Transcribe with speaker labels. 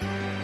Speaker 1: Bye.